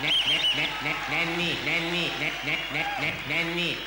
Nanny, nanny, nanny, nanny, nanny, nanny.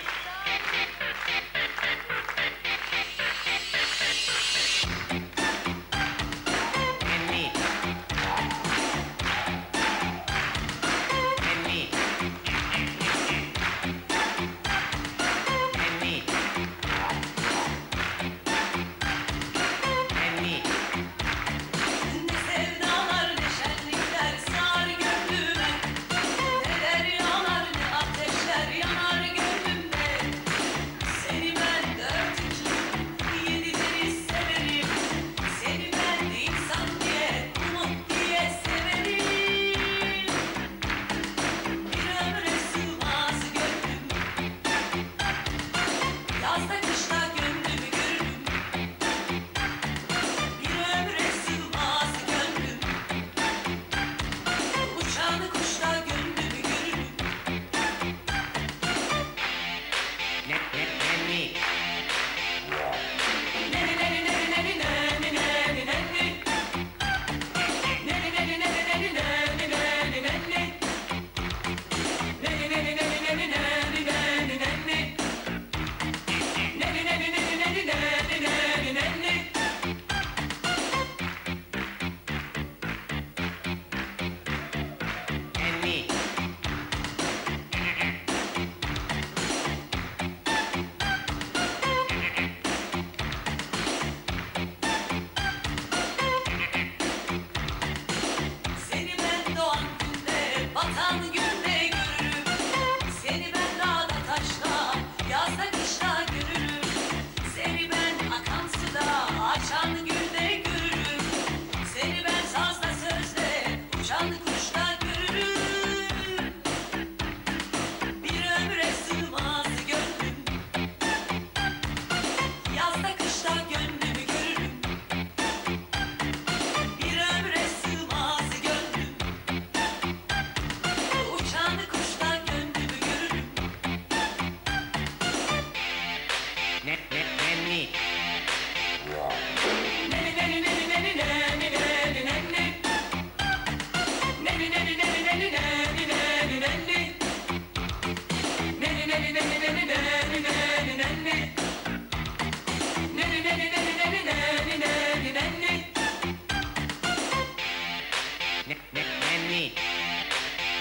nanny, nanny,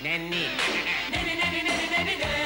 nanny, nanny, nanny, nanny, nanny, nanny.